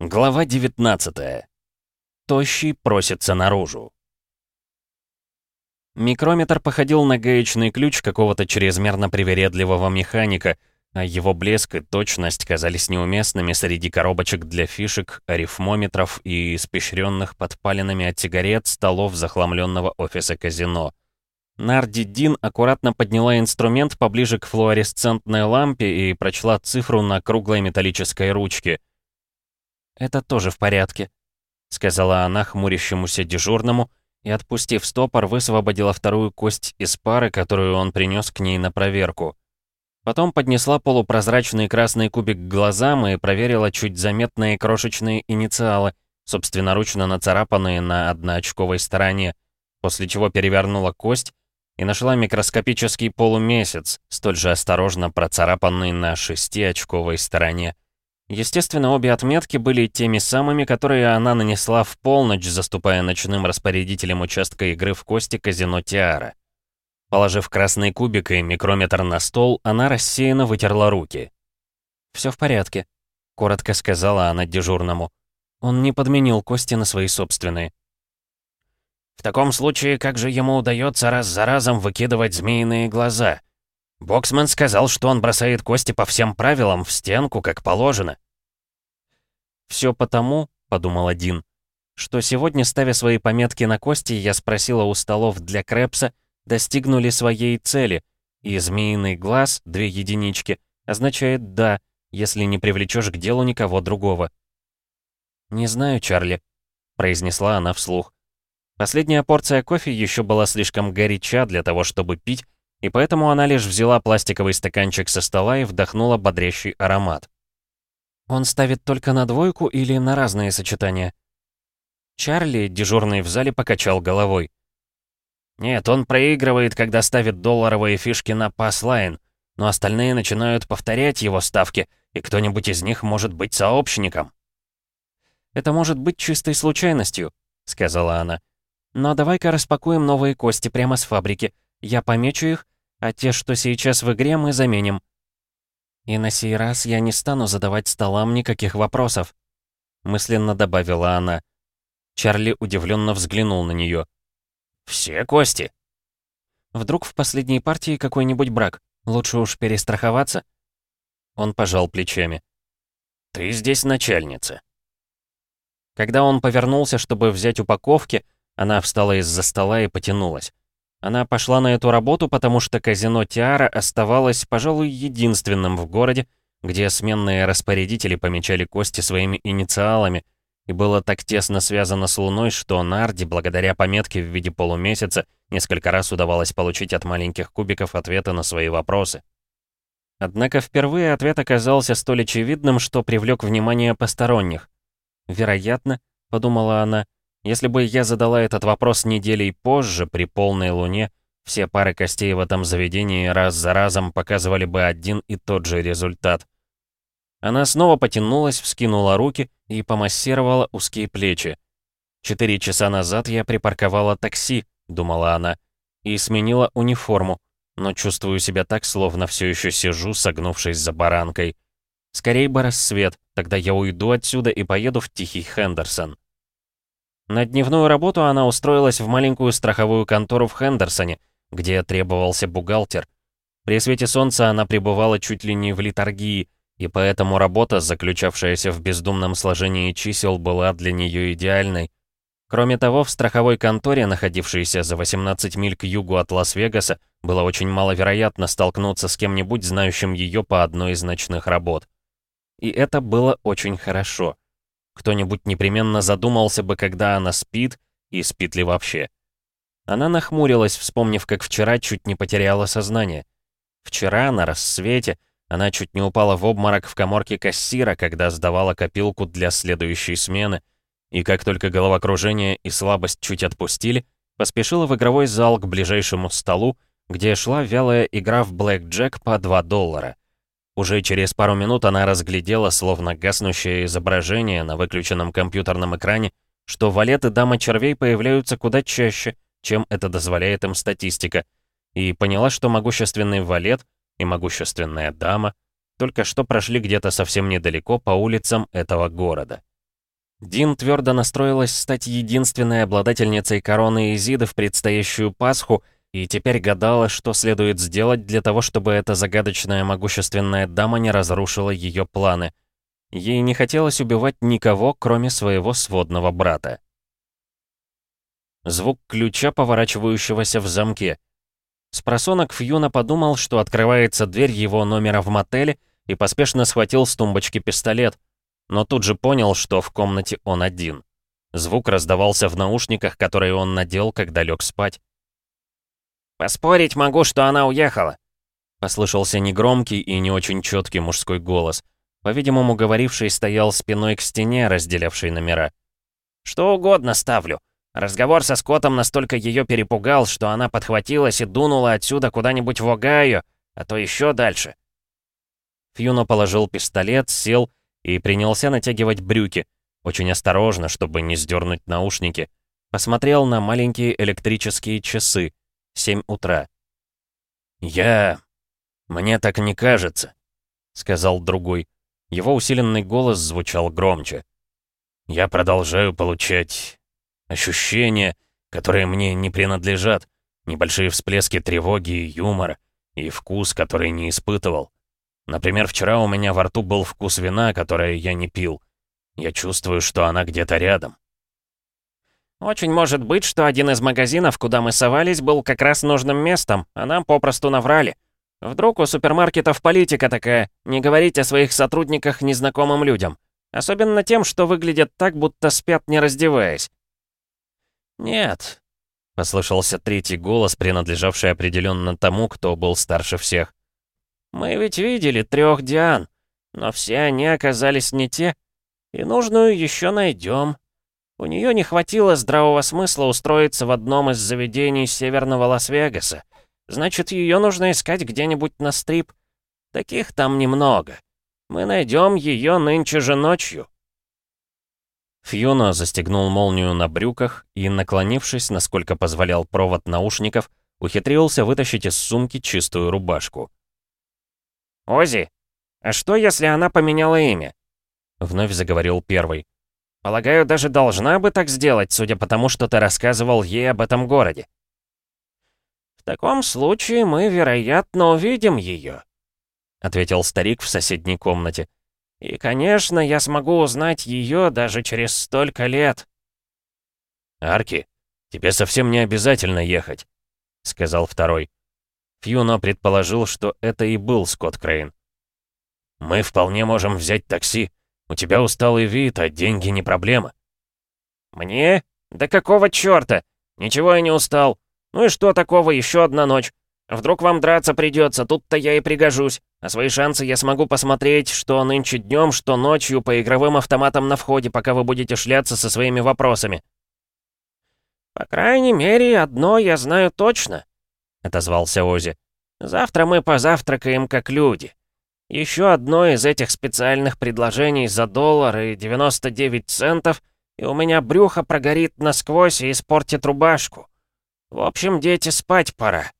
Глава 19. Тощий просится наружу. Микрометр походил на гаечный ключ какого-то чрезмерно привередливого механика, а его блеск и точность казались неуместными среди коробочек для фишек, арифмометров и испещренных подпалинами от сигарет столов захламленного офиса казино. Нарди Дин аккуратно подняла инструмент поближе к флуоресцентной лампе и прочла цифру на круглой металлической ручке — «Это тоже в порядке», — сказала она хмурящемуся дежурному и, отпустив стопор, высвободила вторую кость из пары, которую он принес к ней на проверку. Потом поднесла полупрозрачный красный кубик к глазам и проверила чуть заметные крошечные инициалы, собственноручно нацарапанные на одноочковой стороне, после чего перевернула кость и нашла микроскопический полумесяц, столь же осторожно процарапанный на шестиочковой стороне. Естественно, обе отметки были теми самыми, которые она нанесла в полночь, заступая ночным распорядителем участка игры в кости казино Тиара. Положив красный кубик и микрометр на стол, она рассеянно вытерла руки. «Все в порядке», — коротко сказала она дежурному. Он не подменил кости на свои собственные. «В таком случае, как же ему удается раз за разом выкидывать змеиные глаза?» Боксман сказал, что он бросает кости по всем правилам в стенку, как положено. «Все потому», — подумал один, что сегодня, ставя свои пометки на кости, я спросила у столов для Крэпса, достигнули своей цели, и змеиный глаз, две единички, означает «да», если не привлечешь к делу никого другого. «Не знаю, Чарли», — произнесла она вслух. Последняя порция кофе еще была слишком горяча для того, чтобы пить, и поэтому она лишь взяла пластиковый стаканчик со стола и вдохнула бодрящий аромат. «Он ставит только на двойку или на разные сочетания?» Чарли, дежурный в зале, покачал головой. «Нет, он проигрывает, когда ставит долларовые фишки на пас-лайн, но остальные начинают повторять его ставки, и кто-нибудь из них может быть сообщником». «Это может быть чистой случайностью», — сказала она. «Но давай-ка распакуем новые кости прямо с фабрики. Я помечу их, а те, что сейчас в игре, мы заменим. И на сей раз я не стану задавать столам никаких вопросов», — мысленно добавила она. Чарли удивленно взглянул на нее. «Все кости?» «Вдруг в последней партии какой-нибудь брак? Лучше уж перестраховаться?» Он пожал плечами. «Ты здесь начальница». Когда он повернулся, чтобы взять упаковки, она встала из-за стола и потянулась. Она пошла на эту работу, потому что казино Тиара оставалось, пожалуй, единственным в городе, где сменные распорядители помечали кости своими инициалами, и было так тесно связано с Луной, что Нарди, благодаря пометке в виде полумесяца, несколько раз удавалось получить от маленьких кубиков ответы на свои вопросы. Однако впервые ответ оказался столь очевидным, что привлек внимание посторонних. «Вероятно», — подумала она, если бы я задала этот вопрос неделей позже, при полной луне, все пары костей в этом заведении раз за разом показывали бы один и тот же результат. Она снова потянулась, вскинула руки и помассировала узкие плечи. «Четыре часа назад я припарковала такси», — думала она, и сменила униформу, но чувствую себя так, словно все еще сижу, согнувшись за баранкой. Скорей бы рассвет, тогда я уйду отсюда и поеду в Тихий Хендерсон. На дневную работу она устроилась в маленькую страховую контору в Хендерсоне, где требовался бухгалтер. При свете солнца она пребывала чуть ли не в литургии, и поэтому работа, заключавшаяся в бездумном сложении чисел, была для нее идеальной. Кроме того, в страховой конторе, находившейся за 18 миль к югу от Лас-Вегаса, было очень маловероятно столкнуться с кем-нибудь, знающим ее по одной из ночных работ. И это было очень хорошо. Кто-нибудь непременно задумался бы, когда она спит, и спит ли вообще. Она нахмурилась, вспомнив, как вчера чуть не потеряла сознание. Вчера, на рассвете, она чуть не упала в обморок в коморке кассира, когда сдавала копилку для следующей смены, и как только головокружение и слабость чуть отпустили, поспешила в игровой зал к ближайшему столу, где шла вялая игра в блэк-джек по 2 доллара. Уже через пару минут она разглядела, словно гаснущее изображение на выключенном компьютерном экране, что валеты дама червей появляются куда чаще, чем это дозволяет им статистика, и поняла, что могущественный валет и могущественная дама только что прошли где-то совсем недалеко по улицам этого города. Дин твердо настроилась стать единственной обладательницей короны Изиды в предстоящую Пасху и теперь гадала, что следует сделать для того, чтобы эта загадочная могущественная дама не разрушила ее планы. Ей не хотелось убивать никого, кроме своего сводного брата. Звук ключа, поворачивающегося в замке. Спросонок Фьюна подумал, что открывается дверь его номера в мотеле, и поспешно схватил с тумбочки пистолет, но тут же понял, что в комнате он один. Звук раздавался в наушниках, которые он надел, когда лег спать. «Поспорить могу, что она уехала!» Послышался негромкий и не очень четкий мужской голос. По-видимому, говоривший стоял спиной к стене, разделявшей номера. «Что угодно ставлю. Разговор со Скоттом настолько ее перепугал, что она подхватилась и дунула отсюда куда-нибудь в Огайо, а то еще дальше». Фьюно положил пистолет, сел и принялся натягивать брюки, очень осторожно, чтобы не сдернуть наушники. Посмотрел на маленькие электрические часы. 7 утра. «Я... мне так не кажется», — сказал другой. Его усиленный голос звучал громче. «Я продолжаю получать ощущения, которые мне не принадлежат, небольшие всплески тревоги и юмора, и вкус, который не испытывал. Например, вчера у меня во рту был вкус вина, которое я не пил. Я чувствую, что она где-то рядом. Очень может быть, что один из магазинов, куда мы совались, был как раз нужным местом, а нам попросту наврали. Вдруг у супермаркетов политика такая, не говорить о своих сотрудниках незнакомым людям. Особенно тем, что выглядят так, будто спят не раздеваясь. «Нет», — послышался третий голос, принадлежавший определенно тому, кто был старше всех. «Мы ведь видели трех Диан, но все они оказались не те, и нужную еще найдем». У нее не хватило здравого смысла устроиться в одном из заведений северного Лас-Вегаса. Значит, ее нужно искать где-нибудь на стрип. Таких там немного. Мы найдем ее нынче же ночью. Фьюна застегнул молнию на брюках и, наклонившись, насколько позволял провод наушников, ухитрился вытащить из сумки чистую рубашку. «Ози, а что, если она поменяла имя?» Вновь заговорил первый. Полагаю, даже должна бы так сделать, судя по тому, что ты рассказывал ей об этом городе. В таком случае мы, вероятно, увидим ее, ответил старик в соседней комнате. И, конечно, я смогу узнать ее даже через столько лет. Арки, тебе совсем не обязательно ехать, сказал второй. Фьюно предположил, что это и был Скотт Крейн. Мы вполне можем взять такси. У тебя усталый вид, а деньги не проблема». «Мне? Да какого чёрта? Ничего я не устал. Ну и что такого, еще одна ночь? Вдруг вам драться придется, тут-то я и пригожусь. А свои шансы я смогу посмотреть, что нынче днем, что ночью по игровым автоматам на входе, пока вы будете шляться со своими вопросами». «По крайней мере, одно я знаю точно», — отозвался Ози. «Завтра мы позавтракаем как люди». Еще одно из этих специальных предложений за доллар и 99 центов, и у меня брюхо прогорит насквозь и испортит рубашку. В общем, дети, спать пора.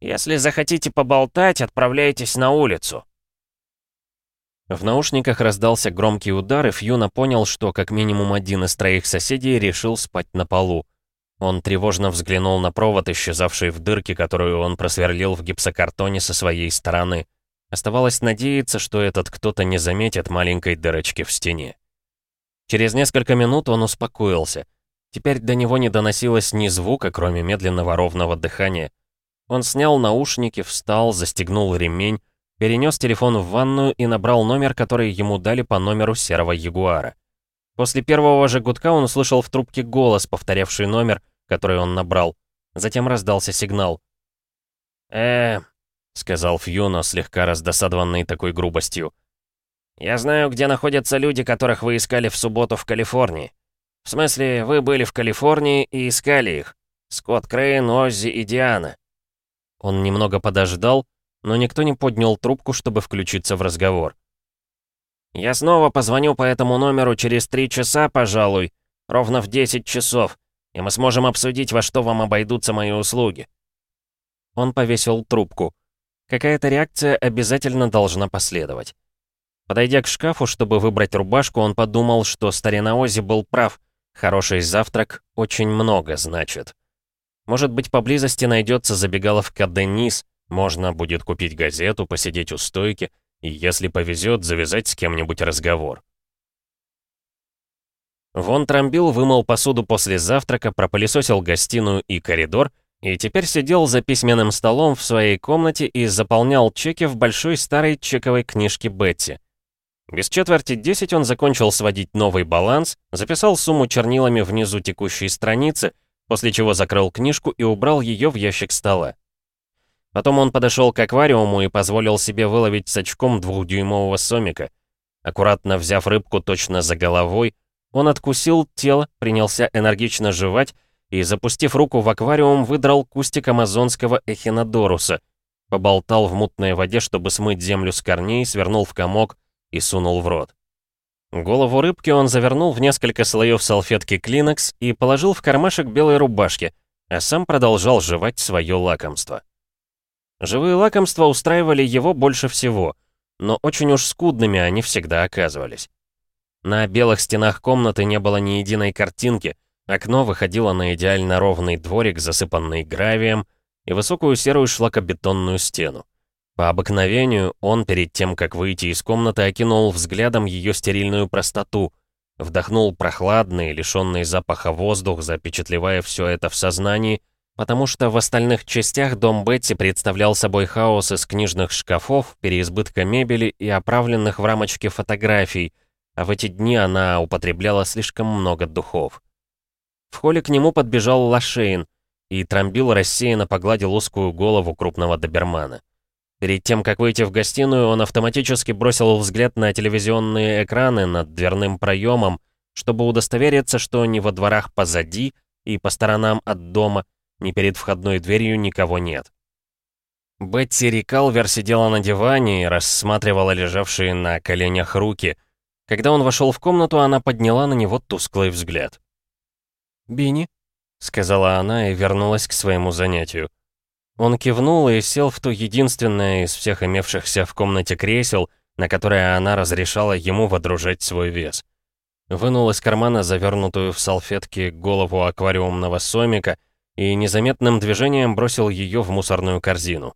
Если захотите поболтать, отправляйтесь на улицу». В наушниках раздался громкий удар, и Фьюна понял, что как минимум один из троих соседей решил спать на полу. Он тревожно взглянул на провод, исчезавший в дырке, которую он просверлил в гипсокартоне со своей стороны. Оставалось надеяться, что этот кто-то не заметит маленькой дырочки в стене. Через несколько минут он успокоился. Теперь до него не доносилось ни звука, кроме медленного ровного дыхания. Он снял наушники, встал, застегнул ремень, перенес телефон в ванную и набрал номер, который ему дали по номеру серого ягуара. После первого же гудка он услышал в трубке голос, повторявший номер, который он набрал. Затем раздался сигнал. «Э, — сказал Фьюно, слегка раздосадованный такой грубостью. «Я знаю, где находятся люди, которых вы искали в субботу в Калифорнии. В смысле, вы были в Калифорнии и искали их. Скотт Крейн, Оззи и Диана». Он немного подождал, но никто не поднял трубку, чтобы включиться в разговор. «Я снова позвоню по этому номеру через три часа, пожалуй, ровно в 10 часов, и мы сможем обсудить, во что вам обойдутся мои услуги». Он повесил трубку. Какая-то реакция обязательно должна последовать. Подойдя к шкафу, чтобы выбрать рубашку, он подумал, что старина Ози был прав. Хороший завтрак очень много значит. Может быть, поблизости найдется забегаловка Денис, можно будет купить газету, посидеть у стойки и, если повезет, завязать с кем-нибудь разговор. Вон Трамбил вымыл посуду после завтрака, пропылесосил гостиную и коридор, и теперь сидел за письменным столом в своей комнате и заполнял чеки в большой старой чековой книжке Бетти. Без четверти 10 он закончил сводить новый баланс, записал сумму чернилами внизу текущей страницы, после чего закрыл книжку и убрал ее в ящик стола. Потом он подошел к аквариуму и позволил себе выловить с очком двухдюймового сомика. Аккуратно взяв рыбку точно за головой, он откусил тело, принялся энергично жевать и, запустив руку в аквариум, выдрал кустик амазонского эхинодоруса, поболтал в мутной воде, чтобы смыть землю с корней, свернул в комок и сунул в рот. Голову рыбки он завернул в несколько слоев салфетки клинекс и положил в кармашек белой рубашки, а сам продолжал жевать свое лакомство. Живые лакомства устраивали его больше всего, но очень уж скудными они всегда оказывались. На белых стенах комнаты не было ни единой картинки, окно выходило на идеально ровный дворик, засыпанный гравием, и высокую серую шлакобетонную стену. По обыкновению он, перед тем, как выйти из комнаты, окинул взглядом ее стерильную простоту, вдохнул прохладный, лишенный запаха воздух, запечатлевая все это в сознании, потому что в остальных частях дом Бетти представлял собой хаос из книжных шкафов, переизбытка мебели и оправленных в рамочке фотографий, а в эти дни она употребляла слишком много духов. В холле к нему подбежал Лашейн, и Трамбил рассеянно погладил узкую голову крупного добермана. Перед тем, как выйти в гостиную, он автоматически бросил взгляд на телевизионные экраны над дверным проемом, чтобы удостовериться, что ни во дворах позади и по сторонам от дома ни перед входной дверью никого нет. Бетти Рикалвер сидела на диване и рассматривала лежавшие на коленях руки. Когда он вошел в комнату, она подняла на него тусклый взгляд. «Бини», — сказала она и вернулась к своему занятию. Он кивнул и сел в то единственное из всех имевшихся в комнате кресел, на которое она разрешала ему водружать свой вес. Вынул из кармана завернутую в салфетки голову аквариумного сомика — и незаметным движением бросил ее в мусорную корзину.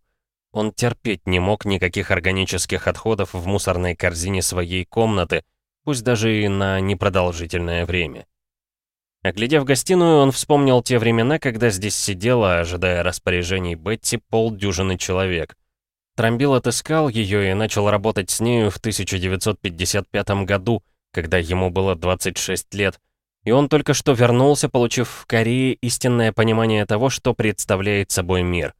Он терпеть не мог никаких органических отходов в мусорной корзине своей комнаты, пусть даже и на непродолжительное время. Оглядев гостиную, он вспомнил те времена, когда здесь сидела, ожидая распоряжений Бетти, полдюжины человек. Трамбил отыскал ее и начал работать с нею в 1955 году, когда ему было 26 лет, и он только что вернулся, получив в Корее истинное понимание того, что представляет собой мир.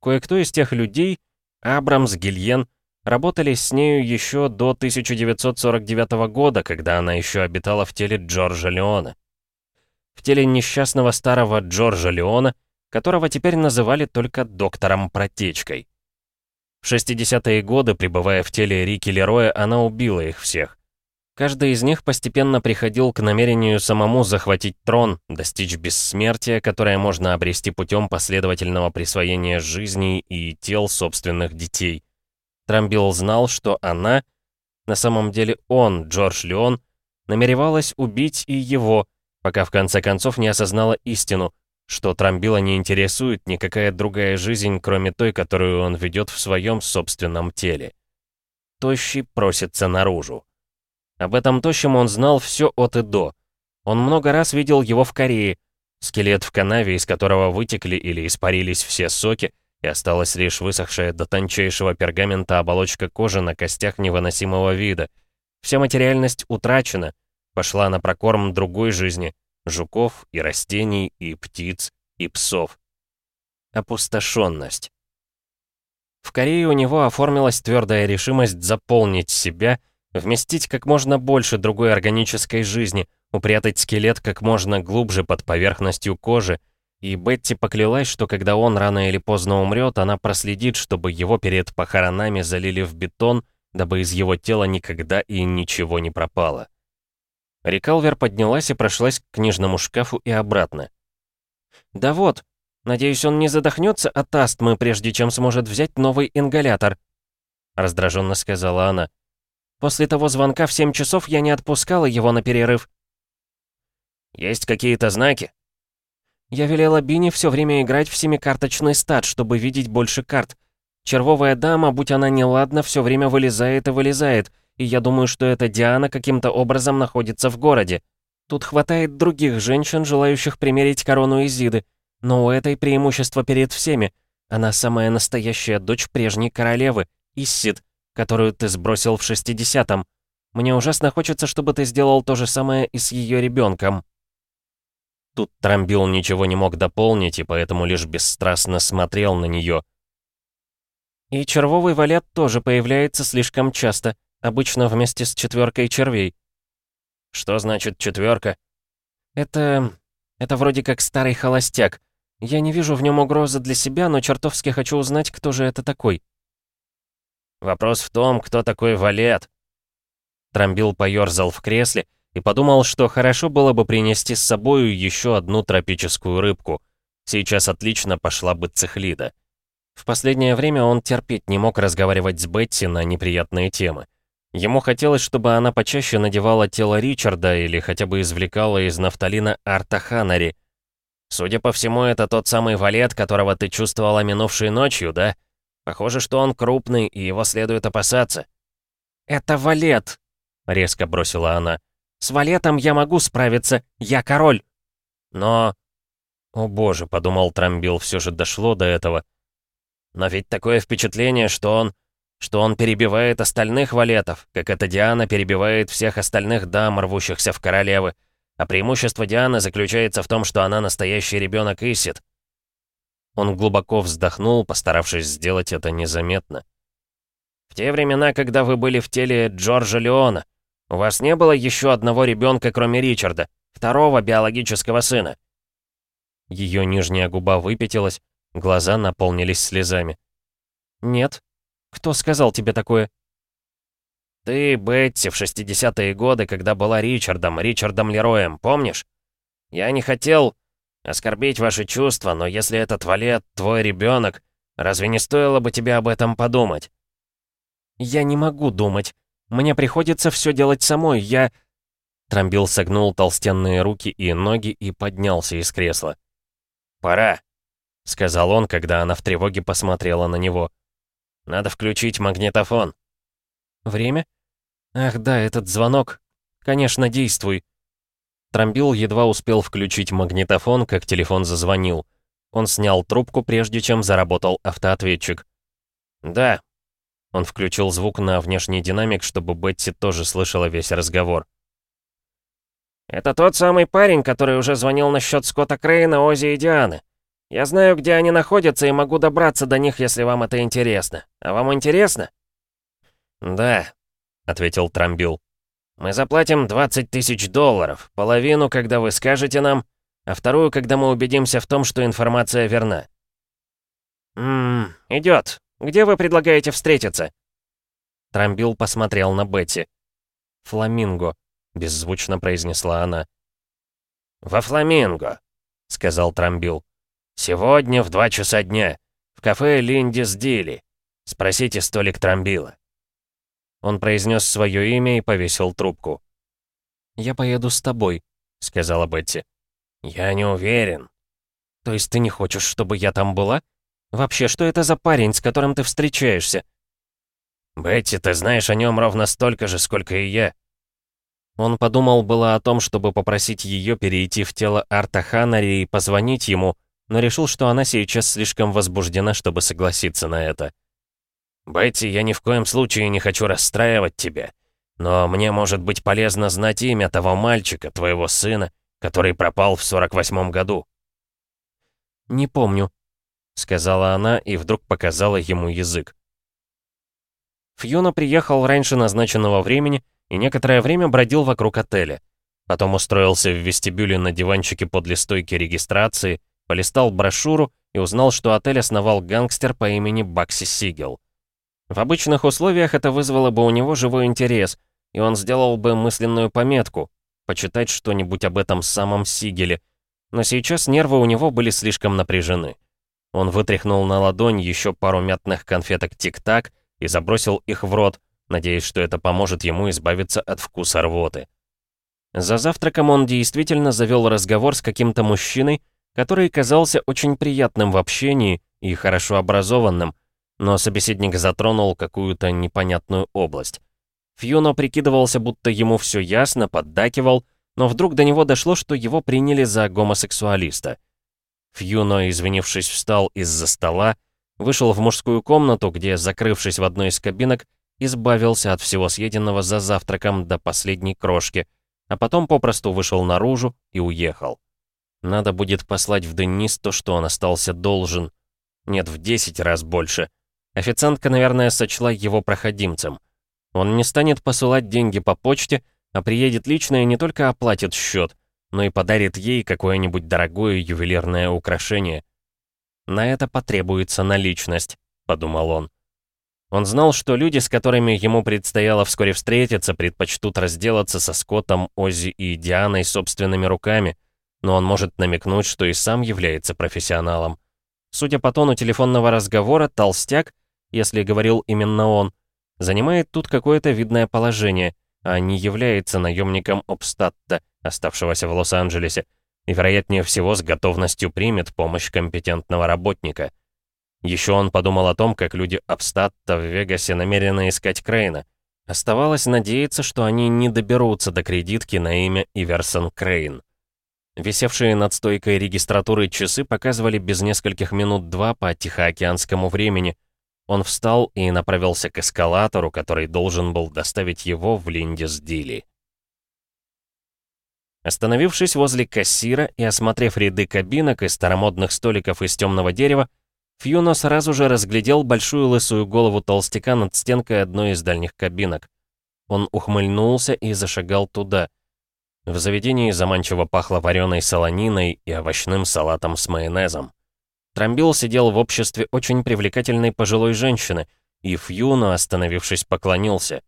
Кое-кто из тех людей, Абрамс, Гильен, работали с нею еще до 1949 года, когда она еще обитала в теле Джорджа Леона. В теле несчастного старого Джорджа Леона, которого теперь называли только доктором Протечкой. В 60-е годы, пребывая в теле Рики Лероя, она убила их всех. Каждый из них постепенно приходил к намерению самому захватить трон, достичь бессмертия, которое можно обрести путем последовательного присвоения жизней и тел собственных детей. Трамбил знал, что она, на самом деле он, Джордж Леон, намеревалась убить и его, пока в конце концов не осознала истину, что Трамбила не интересует никакая другая жизнь, кроме той, которую он ведет в своем собственном теле. Тощий просится наружу. Об этом тощем он знал все от и до. Он много раз видел его в Корее. Скелет в канаве, из которого вытекли или испарились все соки, и осталась лишь высохшая до тончайшего пергамента оболочка кожи на костях невыносимого вида. Вся материальность утрачена, пошла на прокорм другой жизни, жуков и растений, и птиц, и псов. Опустошенность. В Корее у него оформилась твердая решимость заполнить себя — Вместить как можно больше другой органической жизни, упрятать скелет как можно глубже под поверхностью кожи, и Бетти поклялась, что когда он рано или поздно умрет, она проследит, чтобы его перед похоронами залили в бетон, дабы из его тела никогда и ничего не пропало. Рикалвер поднялась и прошлась к книжному шкафу и обратно. «Да вот, надеюсь, он не задохнется от астмы, прежде чем сможет взять новый ингалятор», раздраженно сказала она. После того звонка в 7 часов я не отпускала его на перерыв. «Есть какие-то знаки?» Я велела Бини все время играть в семикарточный стат, чтобы видеть больше карт. Червовая дама, будь она неладна, все время вылезает и вылезает, и я думаю, что эта Диана каким-то образом находится в городе. Тут хватает других женщин, желающих примерить корону Изиды, но у этой преимущество перед всеми. Она самая настоящая дочь прежней королевы, Иссид, которую ты сбросил в 60-м. Мне ужасно хочется, чтобы ты сделал то же самое и с ее ребенком. Тут Трамбил ничего не мог дополнить, и поэтому лишь бесстрастно смотрел на нее. И червовый валет тоже появляется слишком часто, обычно вместе с четверкой червей. Что значит четверка? Это... это вроде как старый холостяк. Я не вижу в нем угрозы для себя, но чертовски хочу узнать, кто же это такой. Вопрос в том, кто такой валет. Трамбил поёрзал в кресле и подумал, что хорошо было бы принести с собою еще одну тропическую рыбку. Сейчас отлично пошла бы цихлида. В последнее время он терпеть не мог разговаривать с Бетти на неприятные темы. Ему хотелось, чтобы она почаще надевала тело Ричарда или хотя бы извлекала из нафталина Арта Ханари. «Судя по всему, это тот самый валет, которого ты чувствовала минувшей ночью, да? Похоже, что он крупный, и его следует опасаться». «Это валет!» — резко бросила она. «С валетом я могу справиться, я король!» «Но...» «О боже», — подумал Трамбил, все же дошло до этого. «Но ведь такое впечатление, что он что он перебивает остальных валетов, как эта Диана перебивает всех остальных дам, рвущихся в королевы. А преимущество Дианы заключается в том, что она настоящий ребенок Исид. Он глубоко вздохнул, постаравшись сделать это незаметно. В те времена, когда вы были в теле Джорджа Леона, у вас не было еще одного ребенка, кроме Ричарда, второго биологического сына. Ее нижняя губа выпятилась, глаза наполнились слезами. «Нет», кто сказал тебе такое?» «Ты, Бетти, в 60-е годы, когда была Ричардом, Ричардом Лероем, помнишь? Я не хотел оскорбить ваши чувства, но если этот Валет твой ребенок, разве не стоило бы тебе об этом подумать?» «Я не могу думать. Мне приходится все делать самой. Я...» Трамбил согнул толстенные руки и ноги и поднялся из кресла. «Пора», — сказал он, когда она в тревоге посмотрела на него. Надо включить магнитофон. Время? Ах да, этот звонок. Конечно, действуй. Трамбил едва успел включить магнитофон, как телефон зазвонил. Он снял трубку, прежде чем заработал автоответчик. «Да». Он включил звук на внешний динамик, чтобы Бетти тоже слышала весь разговор. «Это тот самый парень, который уже звонил насчет Скотта Крейна, Ози и Дианы. Я знаю, где они находятся, и могу добраться до них, если вам это интересно. А вам интересно?» «Да», — ответил Трамбил. «Мы заплатим 20 тысяч долларов, половину, когда вы скажете нам, а вторую, когда мы убедимся в том, что информация верна». «Ммм, идет. Где вы предлагаете встретиться?» Трамбил посмотрел на Бетти. «Фламинго», — беззвучно произнесла она. «Во Фламинго», — сказал Трамбил. «Сегодня в два часа дня. В кафе Линдис Дили. Спросите столик Трамбила». Он произнес свое имя и повесил трубку. «Я поеду с тобой», — сказала Бетти. «Я не уверен». «То есть ты не хочешь, чтобы я там была? Вообще, что это за парень, с которым ты встречаешься?» «Бетти, ты знаешь о нем ровно столько же, сколько и я». Он подумал было о том, чтобы попросить ее перейти в тело Арта Ханари и позвонить ему, но решил, что она сейчас слишком возбуждена, чтобы согласиться на это. «Бетти, я ни в коем случае не хочу расстраивать тебя, но мне может быть полезно знать имя того мальчика, твоего сына, который пропал в 48-м году». «Не помню», — сказала она и вдруг показала ему язык. Фьюна приехал раньше назначенного времени и некоторое время бродил вокруг отеля. Потом устроился в вестибюле на диванчике подле стойки регистрации, полистал брошюру и узнал, что отель основал гангстер по имени Бакси Сигел. В обычных условиях это вызвало бы у него живой интерес, и он сделал бы мысленную пометку, почитать что-нибудь об этом самом Сигеле, но сейчас нервы у него были слишком напряжены. Он вытряхнул на ладонь еще пару мятных конфеток «Тик-так» и забросил их в рот, надеясь, что это поможет ему избавиться от вкуса рвоты. За завтраком он действительно завел разговор с каким-то мужчиной, который казался очень приятным в общении и хорошо образованным, но собеседник затронул какую-то непонятную область. Фьюно прикидывался, будто ему все ясно, поддакивал, но вдруг до него дошло, что его приняли за гомосексуалиста. Фьюно, извинившись, встал из-за стола, вышел в мужскую комнату, где, закрывшись в одной из кабинок, избавился от всего съеденного за завтраком до последней крошки, а потом попросту вышел наружу и уехал. Надо будет послать в Денис то, что он остался должен. Нет, в 10 раз больше. Официантка, наверное, сочла его проходимцем. Он не станет посылать деньги по почте, а приедет лично и не только оплатит счет, но и подарит ей какое-нибудь дорогое ювелирное украшение. «На это потребуется наличность», — подумал он. Он знал, что люди, с которыми ему предстояло вскоре встретиться, предпочтут разделаться со Скоттом, Оззи и Дианой собственными руками, но он может намекнуть, что и сам является профессионалом. Судя по тону телефонного разговора, толстяк, если говорил именно он, занимает тут какое-то видное положение, а не является наемником Обстатта, оставшегося в Лос-Анджелесе, и, вероятнее всего, с готовностью примет помощь компетентного работника. Еще он подумал о том, как люди Обстатта в Вегасе намерены искать Крейна. Оставалось надеяться, что они не доберутся до кредитки на имя Иверсон Крейн. Висевшие над стойкой регистратуры часы показывали без нескольких минут два по тихоокеанскому времени. Он встал и направился к эскалатору, который должен был доставить его в Линдис-Дили. Остановившись возле кассира и осмотрев ряды кабинок и старомодных столиков из темного дерева, Фьюно сразу же разглядел большую лысую голову толстяка над стенкой одной из дальних кабинок. Он ухмыльнулся и зашагал туда. В заведении заманчиво пахло вареной солониной и овощным салатом с майонезом. Трамбил сидел в обществе очень привлекательной пожилой женщины, и Фьюно, остановившись, поклонился.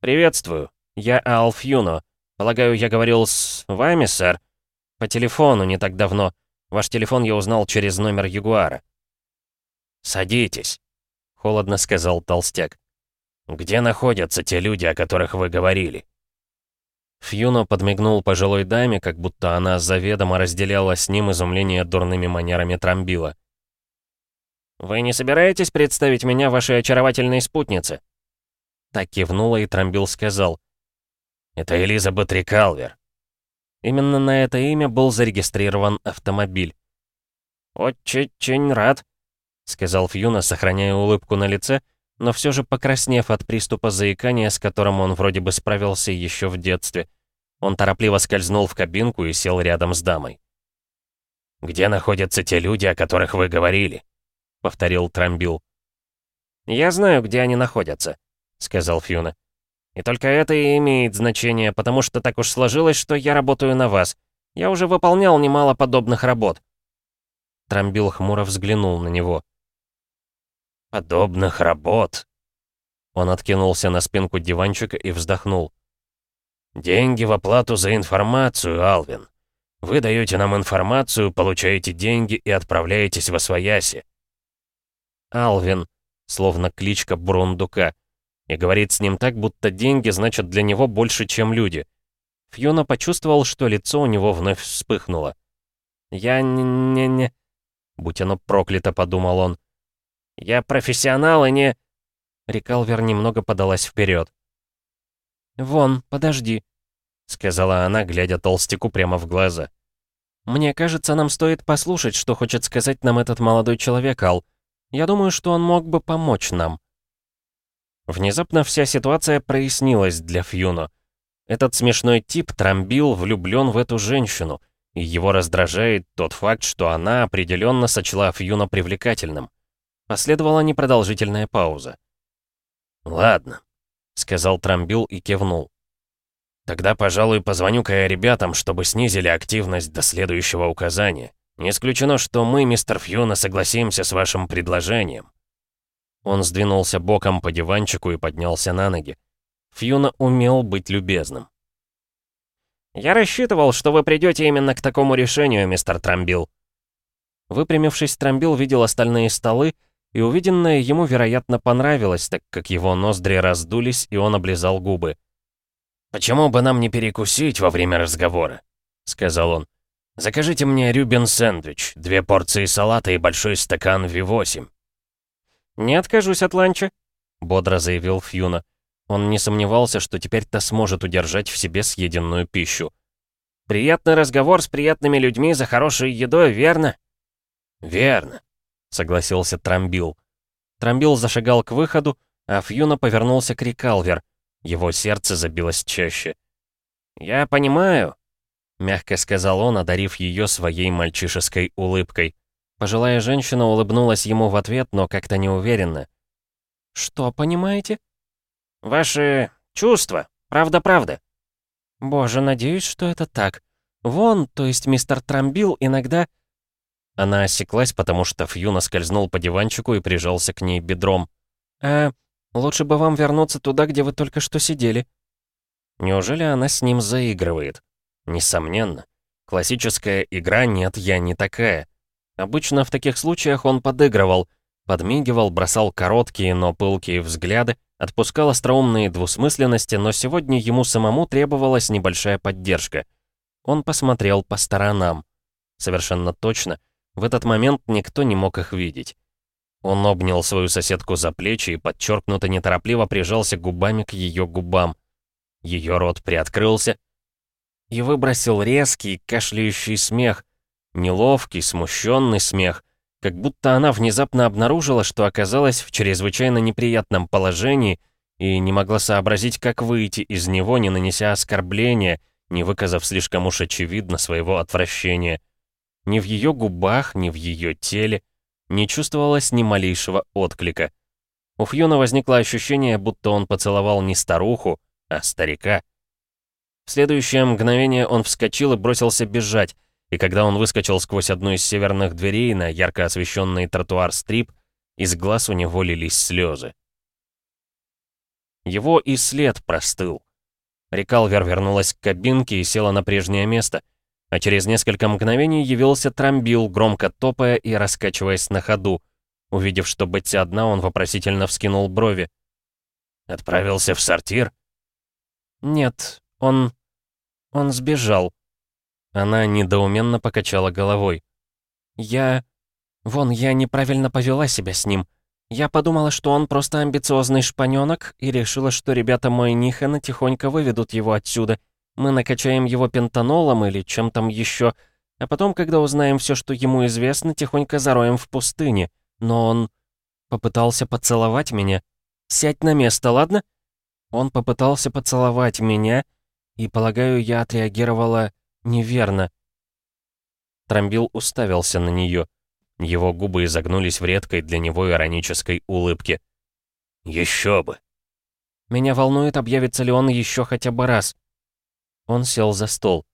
«Приветствую, я Ал Фьюно. Полагаю, я говорил с вами, сэр? По телефону не так давно. Ваш телефон я узнал через номер Ягуара». «Садитесь», — холодно сказал толстяк. «Где находятся те люди, о которых вы говорили?» Фьюно подмигнул пожилой даме, как будто она заведомо разделяла с ним изумление дурными манерами Трамбила. «Вы не собираетесь представить меня вашей очаровательной спутнице?» Так кивнула и Трамбил сказал. «Это Элизабет Рикалвер». Именно на это имя был зарегистрирован автомобиль. «Очень рад», — сказал Фьюна, сохраняя улыбку на лице, но все же покраснев от приступа заикания, с которым он вроде бы справился еще в детстве. Он торопливо скользнул в кабинку и сел рядом с дамой. «Где находятся те люди, о которых вы говорили?» — повторил Трамбил. «Я знаю, где они находятся», — сказал Фьюна. И только это и имеет значение, потому что так уж сложилось, что я работаю на вас. Я уже выполнял немало подобных работ». Трамбил хмуро взглянул на него. «Подобных работ?» Он откинулся на спинку диванчика и вздохнул. «Деньги в оплату за информацию, Алвин. Вы даете нам информацию, получаете деньги и отправляетесь во свояси». «Алвин», словно кличка Брундука и говорит с ним так, будто деньги значат для него больше, чем люди. Фьюна почувствовал, что лицо у него вновь вспыхнуло. «Я не-не-не...» Будь оно проклято, подумал он. «Я профессионал и не...» Рекалвер немного подалась вперед. «Вон, подожди», — сказала она, глядя толстяку прямо в глаза. «Мне кажется, нам стоит послушать, что хочет сказать нам этот молодой человек, Ал. Я думаю, что он мог бы помочь нам». Внезапно вся ситуация прояснилась для Фьюно. Этот смешной тип Трамбил влюблен в эту женщину, и его раздражает тот факт, что она определенно сочла Фьюно привлекательным. Последовала непродолжительная пауза. «Ладно», — сказал Трамбил и кивнул. «Тогда, пожалуй, позвоню-ка я ребятам, чтобы снизили активность до следующего указания. Не исключено, что мы, мистер Фьюна, согласимся с вашим предложением». Он сдвинулся боком по диванчику и поднялся на ноги. Фьюна умел быть любезным. «Я рассчитывал, что вы придете именно к такому решению, мистер Трамбил». Выпрямившись, Трамбил видел остальные столы и увиденное ему, вероятно, понравилось, так как его ноздри раздулись, и он облизал губы. «Почему бы нам не перекусить во время разговора?» — сказал он. «Закажите мне рюбен сэндвич, две порции салата и большой стакан V8». «Не откажусь от ланча», — бодро заявил Фьюна. Он не сомневался, что теперь-то сможет удержать в себе съеденную пищу. «Приятный разговор с приятными людьми за хорошей едой, верно?» «Верно», — согласился Трамбил. Трамбил зашагал к выходу, а Фьюна повернулся к Рикалвер. Его сердце забилось чаще. «Я понимаю», — мягко сказал он, одарив ее своей мальчишеской улыбкой. Пожилая женщина улыбнулась ему в ответ, но как-то неуверенно. «Что, понимаете?» «Ваши чувства. Правда-правда». «Боже, надеюсь, что это так. Вон, то есть мистер Трамбил иногда...» Она осеклась, потому что Фьюна скользнул по диванчику и прижался к ней бедром. «Э, лучше бы вам вернуться туда, где вы только что сидели». Неужели она с ним заигрывает? Несомненно. Классическая игра «нет, я не такая». Обычно в таких случаях он подыгрывал, подмигивал, бросал короткие, но пылкие взгляды, отпускал остроумные двусмысленности, но сегодня ему самому требовалась небольшая поддержка. Он посмотрел по сторонам. Совершенно точно, в этот момент никто не мог их видеть. Он обнял свою соседку за плечи и подчеркнуто неторопливо прижался губами к ее губам. Ее рот приоткрылся и выбросил резкий, кашляющий смех, неловкий, смущенный смех, как будто она внезапно обнаружила, что оказалась в чрезвычайно неприятном положении и не могла сообразить, как выйти из него, не нанеся оскорбления, не выказав слишком уж очевидно своего отвращения. Ни в ее губах, ни в ее теле не чувствовалось ни малейшего отклика. У Фьюна возникло ощущение, будто он поцеловал не старуху, а старика. В следующее мгновение он вскочил и бросился бежать, и когда он выскочил сквозь одну из северных дверей на ярко освещенный тротуар Стрип, из глаз у него лились слезы. Его и след простыл. Рикалвер вернулась к кабинке и села на прежнее место, а через несколько мгновений явился Трамбил, громко топая и раскачиваясь на ходу. Увидев, что Бетти одна, он вопросительно вскинул брови. «Отправился в сортир?» «Нет, он... он сбежал». Она недоуменно покачала головой. «Я... Вон, я неправильно повела себя с ним. Я подумала, что он просто амбициозный шпанёнок и решила, что ребята мой Нихана тихонько выведут его отсюда. Мы накачаем его пентанолом или чем там еще, а потом, когда узнаем все, что ему известно, тихонько зароем в пустыне. Но он попытался поцеловать меня. Сядь на место, ладно? Он попытался поцеловать меня, и, полагаю, я отреагировала неверно. Трамбил уставился на нее. Его губы изогнулись в редкой для него иронической улыбке. «Еще бы!» «Меня волнует, объявится ли он еще хотя бы раз». Он сел за стол.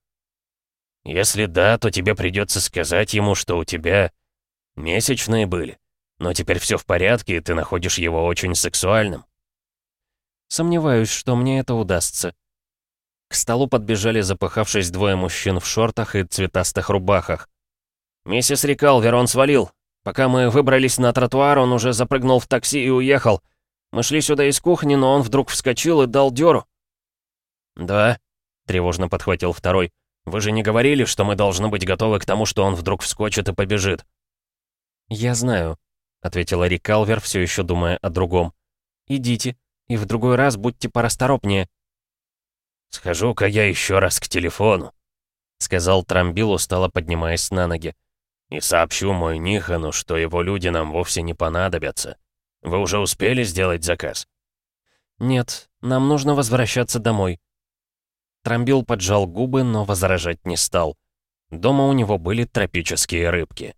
«Если да, то тебе придется сказать ему, что у тебя месячные были. Но теперь все в порядке, и ты находишь его очень сексуальным». «Сомневаюсь, что мне это удастся», к столу подбежали запыхавшись двое мужчин в шортах и цветастых рубахах. «Миссис Рикалвер, он свалил. Пока мы выбрались на тротуар, он уже запрыгнул в такси и уехал. Мы шли сюда из кухни, но он вдруг вскочил и дал дёру». «Да», — тревожно подхватил второй. «Вы же не говорили, что мы должны быть готовы к тому, что он вдруг вскочит и побежит?» «Я знаю», — ответила Рикалвер, все еще думая о другом. «Идите, и в другой раз будьте порасторопнее». «Схожу-ка я еще раз к телефону», — сказал Трамбил, устало поднимаясь на ноги. «И сообщу мой Нихану, что его люди нам вовсе не понадобятся. Вы уже успели сделать заказ?» «Нет, нам нужно возвращаться домой». Трамбил поджал губы, но возражать не стал. Дома у него были тропические рыбки.